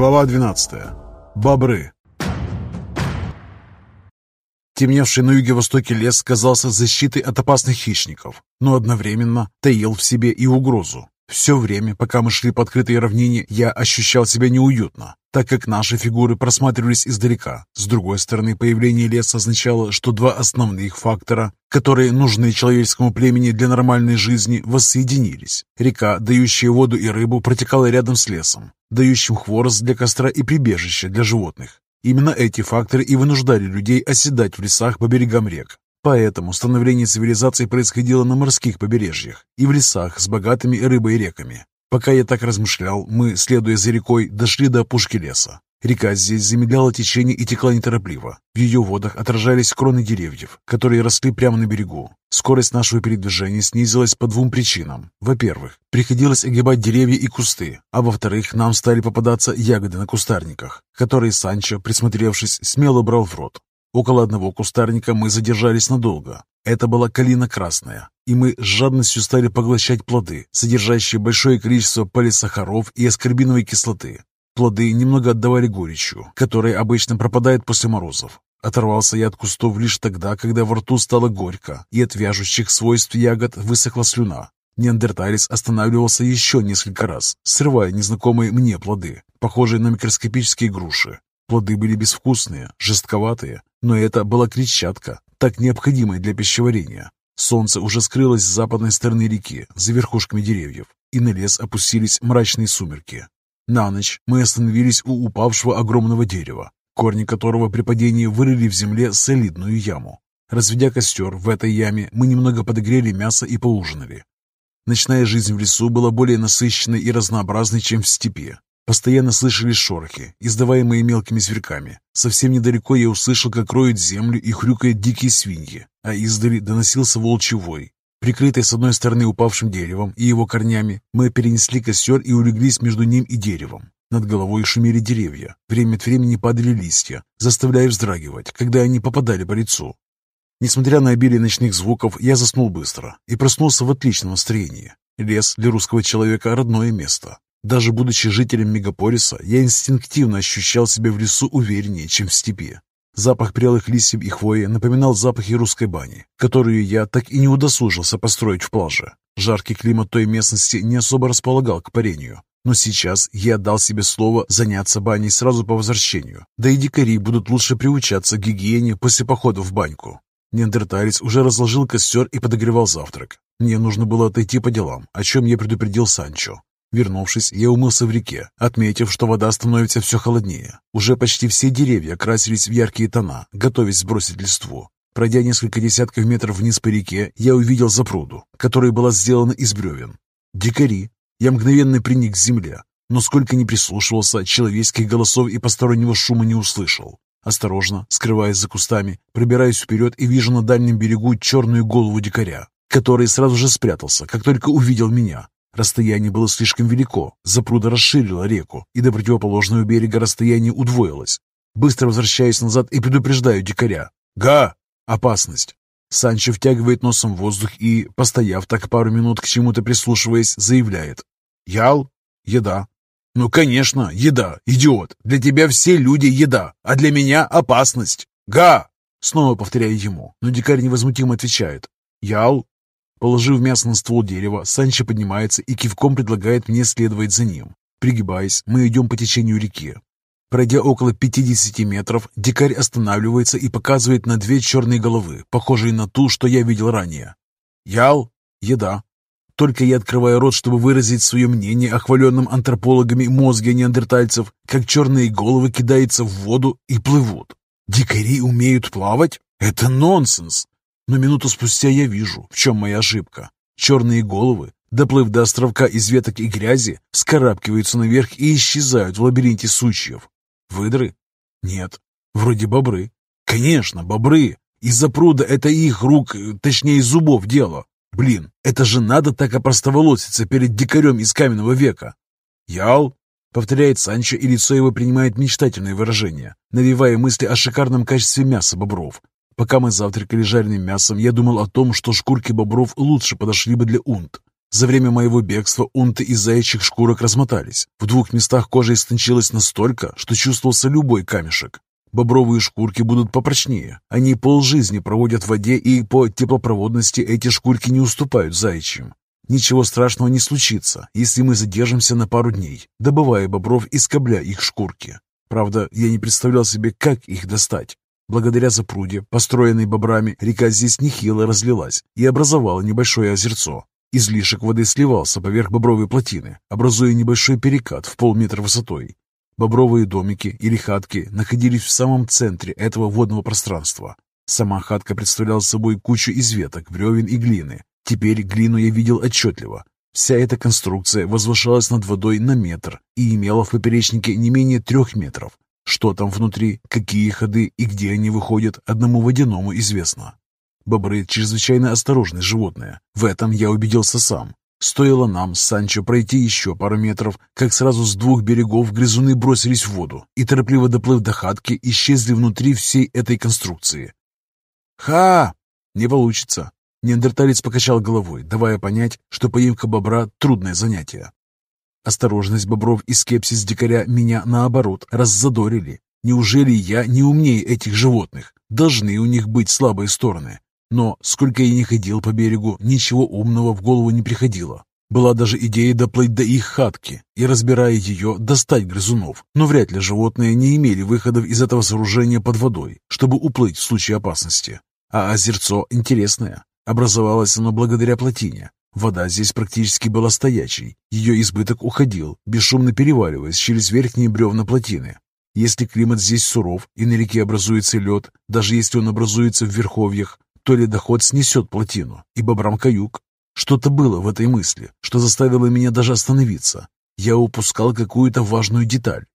Глава 12. Бобры. Темневший на юге-востоке лес казался защитой от опасных хищников, но одновременно таил в себе и угрозу. Все время, пока мы шли по открытой равнине, я ощущал себя неуютно, так как наши фигуры просматривались издалека. С другой стороны, появление леса означало, что два основных фактора, которые нужны человеческому племени для нормальной жизни, воссоединились. Река, дающая воду и рыбу, протекала рядом с лесом, дающим хворост для костра и прибежище для животных. Именно эти факторы и вынуждали людей оседать в лесах по берегам рек. Поэтому становление цивилизации происходило на морских побережьях и в лесах с богатыми рыбой и реками. Пока я так размышлял, мы, следуя за рекой, дошли до опушки леса. Река здесь замедляла течение и текла неторопливо. В ее водах отражались кроны деревьев, которые росли прямо на берегу. Скорость нашего передвижения снизилась по двум причинам. Во-первых, приходилось огибать деревья и кусты, а во-вторых, нам стали попадаться ягоды на кустарниках, которые Санчо, присмотревшись, смело брал в рот. Около одного кустарника мы задержались надолго. Это была калина красная, и мы с жадностью стали поглощать плоды, содержащие большое количество полисахаров и аскорбиновой кислоты. Плоды немного отдавали горечью, которая обычно пропадает после морозов. Оторвался я от кустов лишь тогда, когда во рту стало горько, и от вяжущих свойств ягод высохла слюна. Неандерталец останавливался еще несколько раз, срывая незнакомые мне плоды, похожие на микроскопические груши. Плоды были безвкусные, жестковатые, но это была клетчатка, так необходимая для пищеварения. Солнце уже скрылось с западной стороны реки, за верхушками деревьев, и на лес опустились мрачные сумерки. На ночь мы остановились у упавшего огромного дерева, корни которого при падении вырыли в земле солидную яму. Разведя костер в этой яме, мы немного подогрели мясо и поужинали. Ночная жизнь в лесу была более насыщенной и разнообразной, чем в степи. Постоянно слышались шорохи, издаваемые мелкими зверьками. Совсем недалеко я услышал, как роют землю и хрюкают дикие свиньи, а издали доносился волчий вой. Прикрытый с одной стороны упавшим деревом и его корнями, мы перенесли костер и улеглись между ним и деревом. Над головой шумели деревья, время от времени падали листья, заставляя вздрагивать, когда они попадали по лицу. Несмотря на обилие ночных звуков, я заснул быстро и проснулся в отличном настроении. Лес для русского человека – родное место. Даже будучи жителем мегаполиса, я инстинктивно ощущал себя в лесу увереннее, чем в степи. Запах прелых листьев и хвои напоминал запахи русской бани, которую я так и не удосужился построить в плаже. Жаркий климат той местности не особо располагал к парению, но сейчас я дал себе слово заняться баней сразу по возвращению, да и дикари будут лучше приучаться к гигиене после похода в баньку. Неандерталец уже разложил костер и подогревал завтрак. Мне нужно было отойти по делам, о чем я предупредил Санчо. Вернувшись, я умылся в реке, отметив, что вода становится все холоднее. Уже почти все деревья окрасились в яркие тона, готовясь сбросить листву. Пройдя несколько десятков метров вниз по реке, я увидел запруду, которая была сделана из бревен. Дикари. Я мгновенно приник к земле, но сколько ни прислушивался, человеческих голосов и постороннего шума не услышал. Осторожно, скрываясь за кустами, пробираюсь вперед и вижу на дальнем берегу черную голову дикаря, который сразу же спрятался, как только увидел меня. Расстояние было слишком велико, запруда расширила реку, и до противоположного берега расстояние удвоилось. Быстро возвращаюсь назад и предупреждаю дикаря. «Га! Опасность!» Санчо втягивает носом воздух и, постояв так пару минут к чему-то прислушиваясь, заявляет. «Ял? Еда». «Ну, конечно, еда, идиот. Для тебя все люди еда, а для меня опасность. Га!» Снова повторяю ему, но дикарь невозмутимо отвечает. «Ял? Положив мясо на ствол дерева, Санчо поднимается и кивком предлагает мне следовать за ним. Пригибаясь, мы идем по течению реки. Пройдя около 50 метров, дикарь останавливается и показывает на две черные головы, похожие на ту, что я видел ранее. Ял? Еда. Только я открываю рот, чтобы выразить свое мнение о хваленном антропологами мозге неандертальцев, как черные головы кидаются в воду и плывут. Дикари умеют плавать? Это нонсенс! Но минуту спустя я вижу, в чем моя ошибка. Черные головы, доплыв до островка из веток и грязи, скарабкиваются наверх и исчезают в лабиринте сучьев. Выдры? Нет. Вроде бобры. Конечно, бобры. Из-за пруда это их рук, точнее зубов дело. Блин, это же надо так опростоволоситься перед дикарем из каменного века. Ял, повторяет Санчо, и лицо его принимает мечтательное выражение, навевая мысли о шикарном качестве мяса бобров. Пока мы завтракали жареным мясом, я думал о том, что шкурки бобров лучше подошли бы для унт. За время моего бегства унты из заячьих шкурок размотались. В двух местах кожа истончилась настолько, что чувствовался любой камешек. Бобровые шкурки будут попрочнее. Они полжизни проводят в воде, и по теплопроводности эти шкурки не уступают заячьим. Ничего страшного не случится, если мы задержимся на пару дней, добывая бобров и скобля их шкурки. Правда, я не представлял себе, как их достать. Благодаря запруде, построенной бобрами, река здесь нехило разлилась и образовала небольшое озерцо. Излишек воды сливался поверх бобровой плотины, образуя небольшой перекат в полметра высотой. Бобровые домики или хатки находились в самом центре этого водного пространства. Сама хатка представляла собой кучу из веток, бревен и глины. Теперь глину я видел отчетливо. Вся эта конструкция возвышалась над водой на метр и имела в поперечнике не менее трех метров. Что там внутри, какие ходы и где они выходят, одному водяному известно. Бобры – чрезвычайно осторожные животные. В этом я убедился сам. Стоило нам Санчо пройти еще пару метров, как сразу с двух берегов грызуны бросились в воду и, торопливо доплыв до хатки, исчезли внутри всей этой конструкции. «Ха! Не получится!» Неандерталец покачал головой, давая понять, что поимка бобра – трудное занятие. Осторожность бобров и скепсис дикаря меня, наоборот, раззадорили. Неужели я не умнее этих животных? Должны у них быть слабые стороны. Но, сколько я не ходил по берегу, ничего умного в голову не приходило. Была даже идея доплыть до их хатки и, разбирая ее, достать грызунов. Но вряд ли животные не имели выходов из этого сооружения под водой, чтобы уплыть в случае опасности. А озерцо интересное. Образовалось оно благодаря плотине. Вода здесь практически была стоячей. Ее избыток уходил, бесшумно переваливаясь через верхние бревна плотины. Если климат здесь суров и на реке образуется лед, даже если он образуется в верховьях, то ледоход снесет плотину, и бобрам каюк. Что-то было в этой мысли, что заставило меня даже остановиться. Я упускал какую-то важную деталь.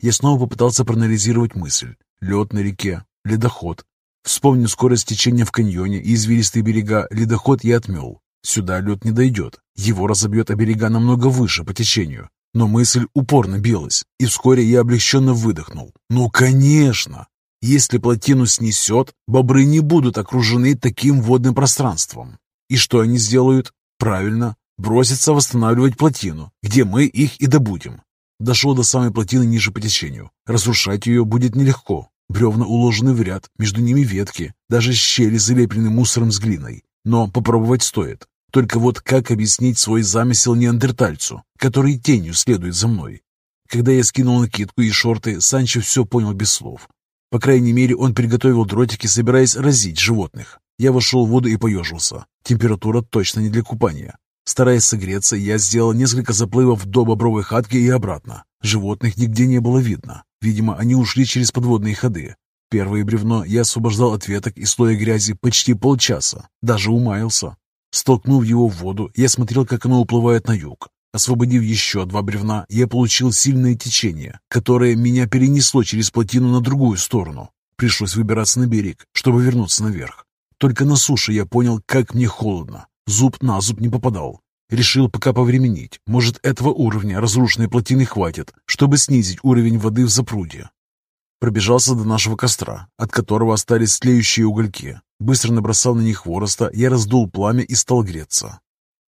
Я снова попытался проанализировать мысль. Лед на реке, ледоход. Вспомнив скорость течения в каньоне и извилистые берега, ледоход я отмел. Сюда лед не дойдет. Его разобьет о берега намного выше по течению. Но мысль упорно билась, и вскоре я облегченно выдохнул. «Ну, конечно! Если плотину снесет, бобры не будут окружены таким водным пространством. И что они сделают? Правильно, бросятся восстанавливать плотину, где мы их и добудем. Дошел до самой плотины ниже по течению. Разрушать ее будет нелегко. Бревна уложены в ряд, между ними ветки, даже щели залеплены мусором с глиной. Но попробовать стоит. Только вот как объяснить свой замысел неандертальцу, который тенью следует за мной? Когда я скинул накидку и шорты, Санчо все понял без слов. По крайней мере, он приготовил дротики, собираясь разить животных. Я вошел в воду и поежился. Температура точно не для купания. Стараясь согреться, я сделал несколько заплывов до бобровой хатки и обратно. Животных нигде не было видно. Видимо, они ушли через подводные ходы. Первое бревно я освобождал от веток и слоя грязи почти полчаса. Даже умаялся. Столкнув его в воду, я смотрел, как оно уплывает на юг. Освободив еще два бревна, я получил сильное течение, которое меня перенесло через плотину на другую сторону. Пришлось выбираться на берег, чтобы вернуться наверх. Только на суше я понял, как мне холодно. Зуб на зуб не попадал. Решил пока повременить. Может, этого уровня разрушенной плотины хватит, чтобы снизить уровень воды в запруде. Пробежался до нашего костра, от которого остались тлеющие угольки. Быстро набросав на них хвороста, я раздул пламя и стал греться.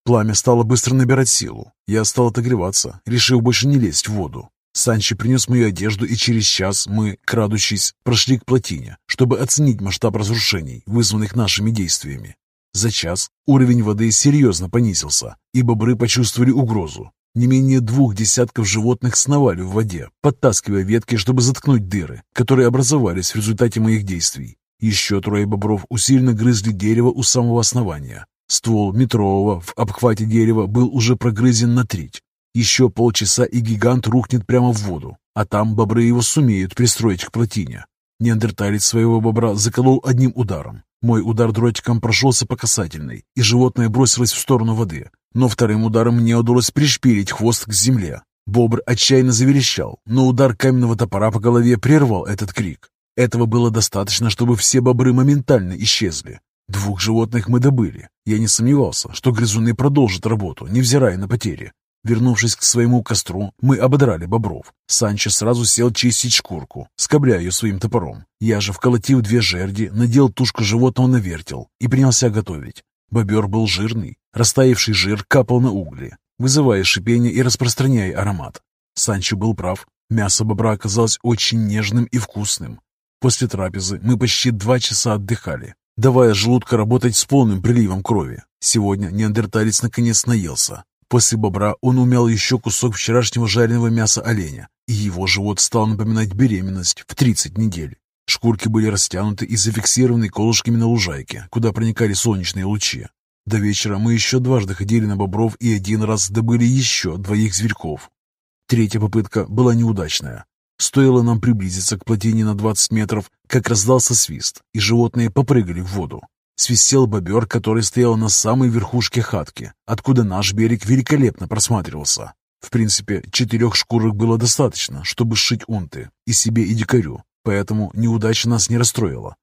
Пламя стало быстро набирать силу. Я стал отогреваться, решив больше не лезть в воду. Санчи принес мою одежду, и через час мы, крадучись, прошли к плотине, чтобы оценить масштаб разрушений, вызванных нашими действиями. За час уровень воды серьезно понизился, и бобры почувствовали угрозу. Не менее двух десятков животных сновали в воде, подтаскивая ветки, чтобы заткнуть дыры, которые образовались в результате моих действий. Еще трое бобров усиленно грызли дерево у самого основания, Ствол метрового в обхвате дерева был уже прогрызен на треть. Еще полчаса, и гигант рухнет прямо в воду, а там бобры его сумеют пристроить к плотине. Неандерталец своего бобра заколол одним ударом. Мой удар дротиком прошелся по касательной, и животное бросилось в сторону воды. Но вторым ударом мне удалось пришпилить хвост к земле. Бобр отчаянно заверещал, но удар каменного топора по голове прервал этот крик. Этого было достаточно, чтобы все бобры моментально исчезли. Двух животных мы добыли. Я не сомневался, что грызуны продолжат работу, невзирая на потери. Вернувшись к своему костру, мы ободрали бобров. Санчо сразу сел чистить шкурку, скобляя ее своим топором. Я же, вколотив две жерди, надел тушку животного на вертел и принялся готовить. Бобер был жирный. Растаявший жир капал на угли, вызывая шипение и распространяя аромат. Санчо был прав. Мясо бобра оказалось очень нежным и вкусным. После трапезы мы почти два часа отдыхали, давая желудку работать с полным приливом крови. Сегодня неандерталец наконец наелся. После бобра он умял еще кусок вчерашнего жареного мяса оленя, и его живот стал напоминать беременность в 30 недель. Шкурки были растянуты и зафиксированы колышками на лужайке, куда проникали солнечные лучи. До вечера мы еще дважды ходили на бобров и один раз добыли еще двоих зверьков. Третья попытка была неудачная. Стоило нам приблизиться к плотине на 20 метров, как раздался свист, и животные попрыгали в воду. Свистел бобер, который стоял на самой верхушке хатки, откуда наш берег великолепно просматривался. В принципе, четырех шкурок было достаточно, чтобы сшить унты, и себе, и дикарю, поэтому неудача нас не расстроила.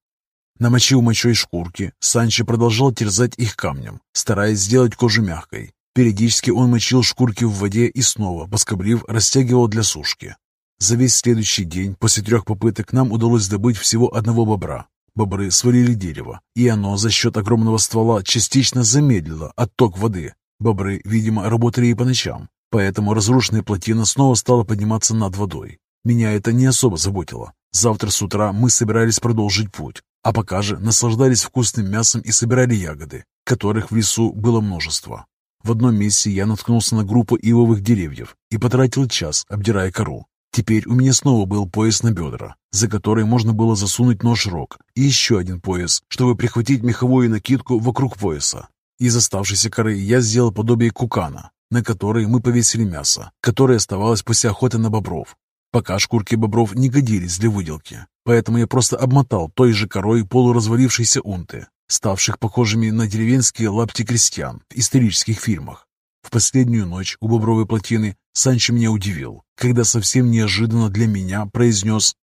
Намочив мочой шкурки, Санчо продолжал терзать их камнем, стараясь сделать кожу мягкой. Периодически он мочил шкурки в воде и снова, поскоблив, растягивал для сушки. За весь следующий день после трех попыток нам удалось добыть всего одного бобра. Бобры свалили дерево, и оно за счет огромного ствола частично замедлило отток воды. Бобры, видимо, работали и по ночам, поэтому разрушенная плотина снова стала подниматься над водой. Меня это не особо заботило. Завтра с утра мы собирались продолжить путь, а пока же наслаждались вкусным мясом и собирали ягоды, которых в лесу было множество. В одном месте я наткнулся на группу ивовых деревьев и потратил час, обдирая кору. Теперь у меня снова был пояс на бедра, за который можно было засунуть нож-рог, и еще один пояс, чтобы прихватить меховую накидку вокруг пояса. Из оставшейся коры я сделал подобие кукана, на который мы повесили мясо, которое оставалось после охоты на бобров. Пока шкурки бобров не годились для выделки, поэтому я просто обмотал той же корой полуразвалившиеся унты, ставших похожими на деревенские лапти крестьян в исторических фильмах. В последнюю ночь у Бобровой плотины Санчо меня удивил, когда совсем неожиданно для меня произнес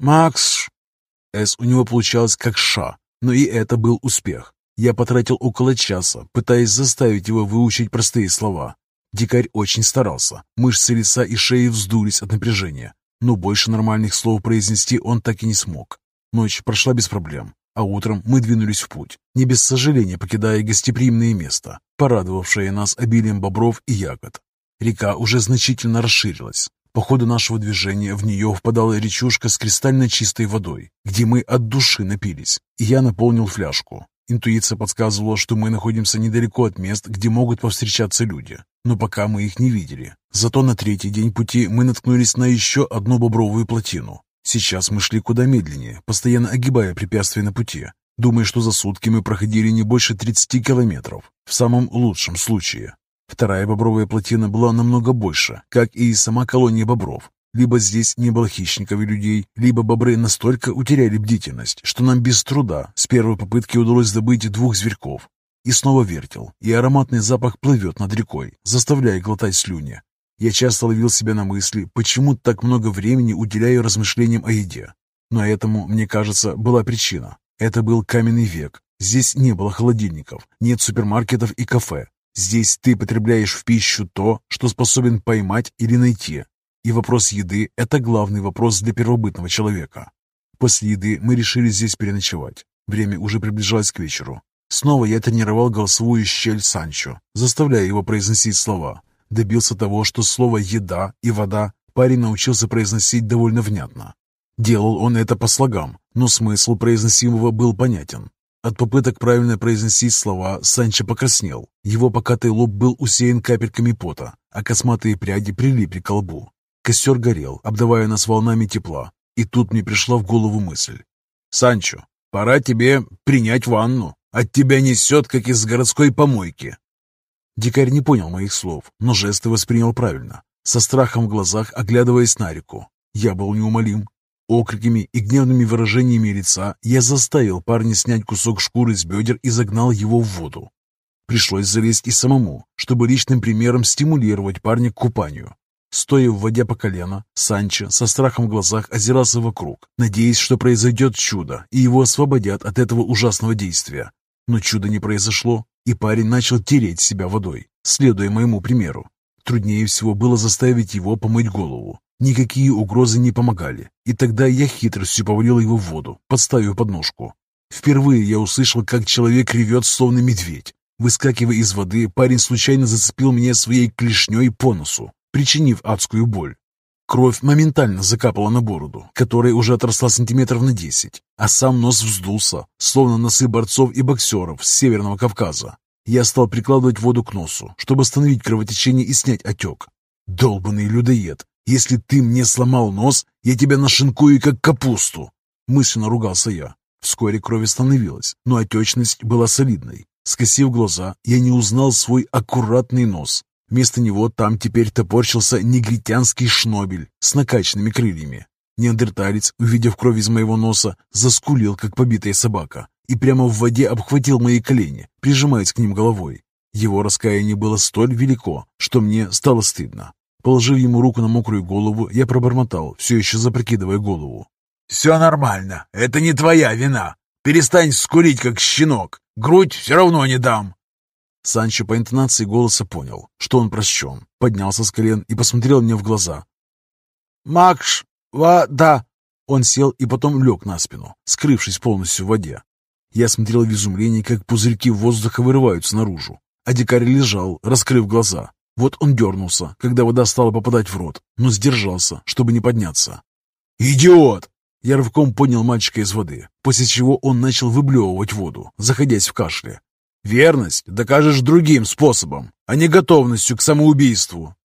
«Макс!». «С» у него получалось как «Ша», но и это был успех. Я потратил около часа, пытаясь заставить его выучить простые слова. Дикарь очень старался, мышцы лица и шеи вздулись от напряжения, но больше нормальных слов произнести он так и не смог. Ночь прошла без проблем. А утром мы двинулись в путь, не без сожаления покидая гостеприимное место, порадовавшее нас обилием бобров и ягод. Река уже значительно расширилась. По ходу нашего движения в нее впадала речушка с кристально чистой водой, где мы от души напились, и я наполнил фляжку. Интуиция подсказывала, что мы находимся недалеко от мест, где могут повстречаться люди, но пока мы их не видели. Зато на третий день пути мы наткнулись на еще одну бобровую плотину, Сейчас мы шли куда медленнее, постоянно огибая препятствия на пути, думая, что за сутки мы проходили не больше 30 километров, в самом лучшем случае. Вторая бобровая плотина была намного больше, как и сама колония бобров. Либо здесь не было хищников и людей, либо бобры настолько утеряли бдительность, что нам без труда с первой попытки удалось добыть двух зверьков. И снова вертел, и ароматный запах плывет над рекой, заставляя глотать слюни. Я часто ловил себя на мысли, почему так много времени уделяю размышлениям о еде. Но этому, мне кажется, была причина. Это был каменный век. Здесь не было холодильников, нет супермаркетов и кафе. Здесь ты потребляешь в пищу то, что способен поймать или найти. И вопрос еды – это главный вопрос для первобытного человека. После еды мы решили здесь переночевать. Время уже приближалось к вечеру. Снова я тренировал голосовую щель Санчо, заставляя его произносить слова – добился того, что слово «еда» и «вода» парень научился произносить довольно внятно. Делал он это по слогам, но смысл произносимого был понятен. От попыток правильно произносить слова Санчо покраснел. Его покатый лоб был усеян капельками пота, а косматые пряди прилипли к лбу. Костер горел, обдавая нас волнами тепла. И тут мне пришла в голову мысль. «Санчо, пора тебе принять ванну. От тебя несет, как из городской помойки. Дикарь не понял моих слов, но жесты воспринял правильно, со страхом в глазах оглядываясь на реку. Я был неумолим. Окриками и гневными выражениями лица я заставил парня снять кусок шкуры с бедер и загнал его в воду. Пришлось залезть и самому, чтобы личным примером стимулировать парня к купанию. Стоя в воде по колено, Санчо со страхом в глазах озирался вокруг, надеясь, что произойдет чудо, и его освободят от этого ужасного действия. Но чуда не произошло, и парень начал тереть себя водой, следуя моему примеру. Труднее всего было заставить его помыть голову. Никакие угрозы не помогали, и тогда я хитростью повалил его в воду, подставив подножку. Впервые я услышал, как человек ревет, словно медведь. Выскакивая из воды, парень случайно зацепил меня своей клешней по носу, причинив адскую боль. Кровь моментально закапала на бороду, которая уже отросла сантиметров на десять, а сам нос вздулся, словно носы борцов и боксеров с Северного Кавказа. Я стал прикладывать воду к носу, чтобы остановить кровотечение и снять отек. «Долбанный людоед! Если ты мне сломал нос, я тебя нашинкую, как капусту!» Мысленно ругался я. Вскоре кровь остановилась, но отечность была солидной. Скосив глаза, я не узнал свой аккуратный нос, Вместо него там теперь топорщился негритянский шнобель с накачанными крыльями. Неандерталец, увидев кровь из моего носа, заскулил, как побитая собака, и прямо в воде обхватил мои колени, прижимаясь к ним головой. Его раскаяние было столь велико, что мне стало стыдно. Положив ему руку на мокрую голову, я пробормотал, все еще запрокидывая голову. «Все нормально, это не твоя вина. Перестань скулить, как щенок. Грудь все равно не дам. Санчо по интонации голоса понял, что он прощен, поднялся с колен и посмотрел мне в глаза. «Макш, вода!» Он сел и потом лег на спину, скрывшись полностью в воде. Я смотрел в изумлении, как пузырьки воздуха вырываются наружу, а дикарь лежал, раскрыв глаза. Вот он дернулся, когда вода стала попадать в рот, но сдержался, чтобы не подняться. «Идиот!» Я рывком поднял мальчика из воды, после чего он начал выблевывать воду, заходясь в кашле. Верность докажешь другим способом, а не готовностью к самоубийству.